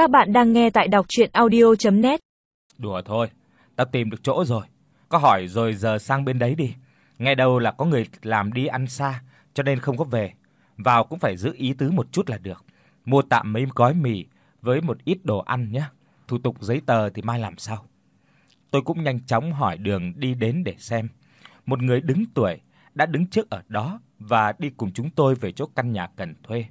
Các bạn đang nghe tại đọc audio net Đùa thôi, tao tìm được chỗ rồi. Có hỏi rồi giờ sang bên đấy đi. Nghe đâu là có người làm đi ăn xa, cho nên không có về. Vào cũng phải giữ ý tứ một chút là được. Mua tạm mấy gói mì với một ít đồ ăn nhé. Thủ tục giấy tờ thì mai làm sau. Tôi cũng nhanh chóng hỏi đường đi đến để xem. Một người đứng tuổi đã đứng trước ở đó và đi cùng chúng tôi về chỗ căn nhà cần thuê.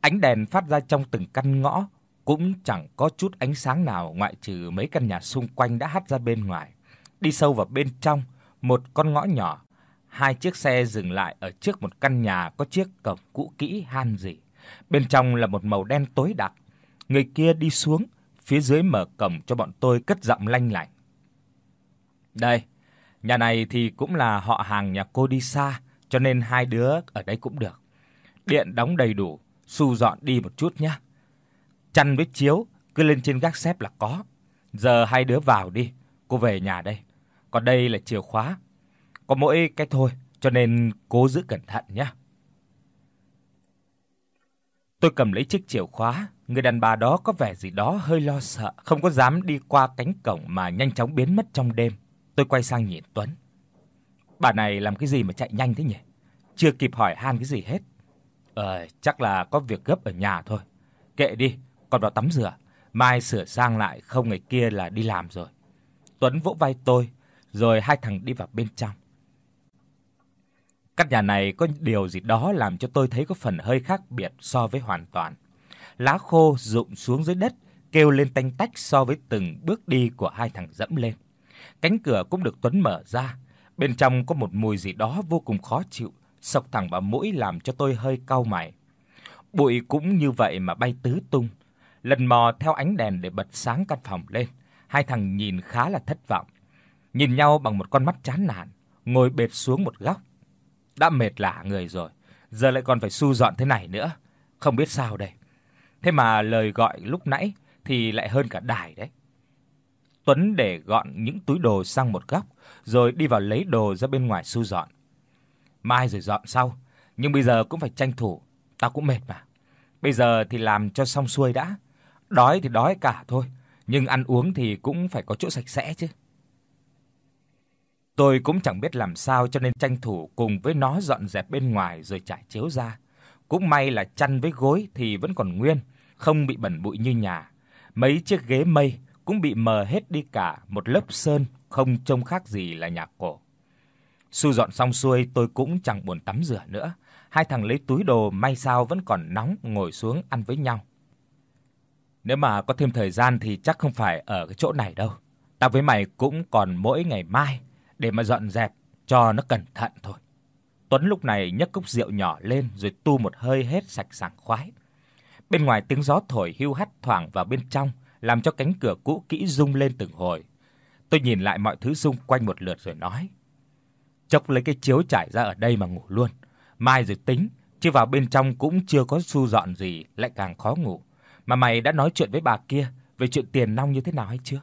Ánh đèn phát ra trong từng căn ngõ cũng chẳng có chút ánh sáng nào ngoại trừ mấy căn nhà xung quanh đã hắt ra bên ngoài. Đi sâu vào bên trong, một con ngõ nhỏ, hai chiếc xe dừng lại ở trước một căn nhà có chiếc cổng cũ kỹ han rỉ. Bên trong là một màu đen tối đặc. Người kia đi xuống, phía dưới mở cổng cho bọn tôi cất giọng lanh lảnh. "Đây, nhà này thì cũng là họ hàng nhà cô đi xa, cho nên hai đứa ở đây cũng được. Điện đóng đầy đủ, xu dọn đi một chút nhé. Chăn với chiếu cứ lên trên gác xếp là có. Giờ hai đứa vào đi, cô về nhà đây. Còn đây là chìa khóa. Có mỗi cái thôi, cho nên cố giữ cẩn thận nhé." Tôi cầm lấy chiếc chìa khóa, người đàn bà đó có vẻ gì đó hơi lo sợ, không có dám đi qua cánh cổng mà nhanh chóng biến mất trong đêm. Tôi quay sang nhìn Tuấn. Bà này làm cái gì mà chạy nhanh thế nhỉ? Chưa kịp hỏi han cái gì hết. Ờ, chắc là có việc gấp ở nhà thôi. Kệ đi, còn vào tắm rửa, mai sửa sang lại không ngày kia là đi làm rồi. Tuấn vỗ vai tôi, rồi hai thằng đi vào bên trong. Căn nhà này có điều gì đó làm cho tôi thấy có phần hơi khác biệt so với hoàn toàn. Lá khô rụng xuống dưới đất, kêu lên tanh tách so với từng bước đi của hai thằng dẫm lên. Cánh cửa cũng được Tuấn mở ra, bên trong có một mùi gì đó vô cùng khó chịu, xộc thẳng vào mũi làm cho tôi hơi cau mày. Bụi cũng như vậy mà bay tứ tung, lần mò theo ánh đèn để bật sáng căn phòng lên. Hai thằng nhìn khá là thất vọng, nhìn nhau bằng một con mắt chán nản, ngồi bệt xuống một góc. Đã mệt lả người rồi, giờ lại còn phải su dọn thế này nữa, không biết sao đây. Thế mà lời gọi lúc nãy thì lại hơn cả đài đấy. Tuấn để gọn những túi đồ sang một góc, rồi đi vào lấy đồ ra bên ngoài su dọn. Mai rồi dọn sau, nhưng bây giờ cũng phải tranh thủ, tao cũng mệt mà. Bây giờ thì làm cho xong xuôi đã. Đói thì đói cả thôi, nhưng ăn uống thì cũng phải có chỗ sạch sẽ chứ. Tôi cũng chẳng biết làm sao cho nên tranh thủ cùng với nó dọn dẹp bên ngoài rồi trải chiếu ra. Cũng may là chăn với gối thì vẫn còn nguyên, không bị bẩn bụi như nhà. Mấy chiếc ghế mây cũng bị mờ hết đi cả một lớp sơn, không trông khác gì là nhà cổ. Su dọn xong xuôi, tôi cũng chẳng buồn tắm rửa nữa. Hai thằng lấy túi đồ may sao vẫn còn nóng ngồi xuống ăn với nhau. Nếu mà có thêm thời gian thì chắc không phải ở cái chỗ này đâu. Tao với mày cũng còn mỗi ngày mai để mà dọn dẹp cho nó cẩn thận thôi. Tuấn lúc này nhấc cốc rượu nhỏ lên rồi tu một hơi hết sạch sảng khoái. Bên ngoài tiếng gió thổi hưu hắt thoảng vào bên trong, làm cho cánh cửa cũ kỹ rung lên từng hồi. Tôi nhìn lại mọi thứ xung quanh một lượt rồi nói: "Chốc lấy cái chiếu trải ra ở đây mà ngủ luôn, mai rồi tính, chứ vào bên trong cũng chưa có xu dọn gì lại càng khó ngủ. Mà mày đã nói chuyện với bà kia về chuyện tiền nong như thế nào hay chưa?"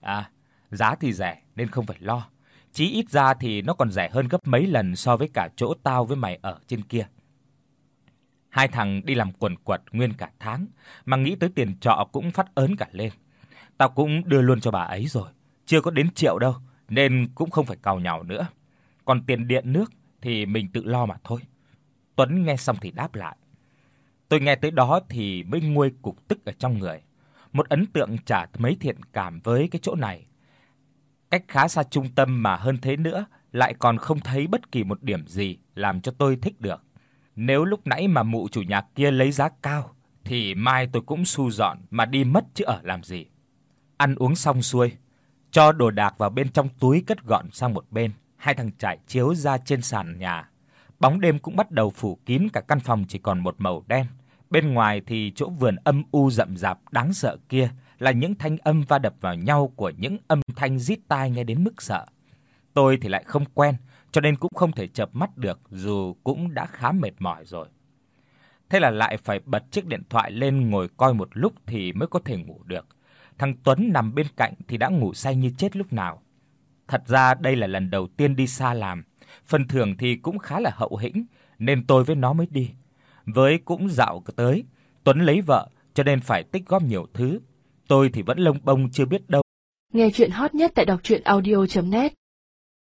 "À, giá thì rẻ nên không phải lo." Chí ít ra thì nó còn rẻ hơn gấp mấy lần so với cả chỗ tao với mày ở trên kia. Hai thằng đi làm quần quật nguyên cả tháng, mà nghĩ tới tiền trọ cũng phát ớn cả lên. Tao cũng đưa luôn cho bà ấy rồi, chưa có đến triệu đâu, nên cũng không phải cào nhàu nữa. Còn tiền điện nước thì mình tự lo mà thôi. Tuấn nghe xong thì đáp lại. Tôi nghe tới đó thì mới nguôi cục tức ở trong người. Một ấn tượng chả mấy thiện cảm với cái chỗ này cách khá xa trung tâm mà hơn thế nữa, lại còn không thấy bất kỳ một điểm gì làm cho tôi thích được. Nếu lúc nãy mà mụ chủ nhà kia lấy giá cao thì mai tôi cũng xu dọn mà đi mất chứ ở làm gì. Ăn uống xong xuôi, cho đồ đạc vào bên trong túi cất gọn sang một bên, hai thằng trải chiếu ra trên sàn nhà. Bóng đêm cũng bắt đầu phủ kín cả căn phòng chỉ còn một màu đen. Bên ngoài thì chỗ vườn âm u rậm rạp đáng sợ kia là những thanh âm va đập vào nhau của những âm thanh rít tai nghe đến mức sợ. Tôi thì lại không quen, cho nên cũng không thể chợp mắt được dù cũng đã khá mệt mỏi rồi. Thế là lại phải bật chiếc điện thoại lên ngồi coi một lúc thì mới có thể ngủ được. Thằng Tuấn nằm bên cạnh thì đã ngủ say như chết lúc nào. Thật ra đây là lần đầu tiên đi xa làm, phần thưởng thì cũng khá là hậu hĩnh nên tôi với nó mới đi. Với cũng dạo tới, Tuấn lấy vợ cho nên phải tích góp nhiều thứ. Tôi thì vẫn lông bông chưa biết đâu. Nghe truyện hot nhất tại doctruyenaudio.net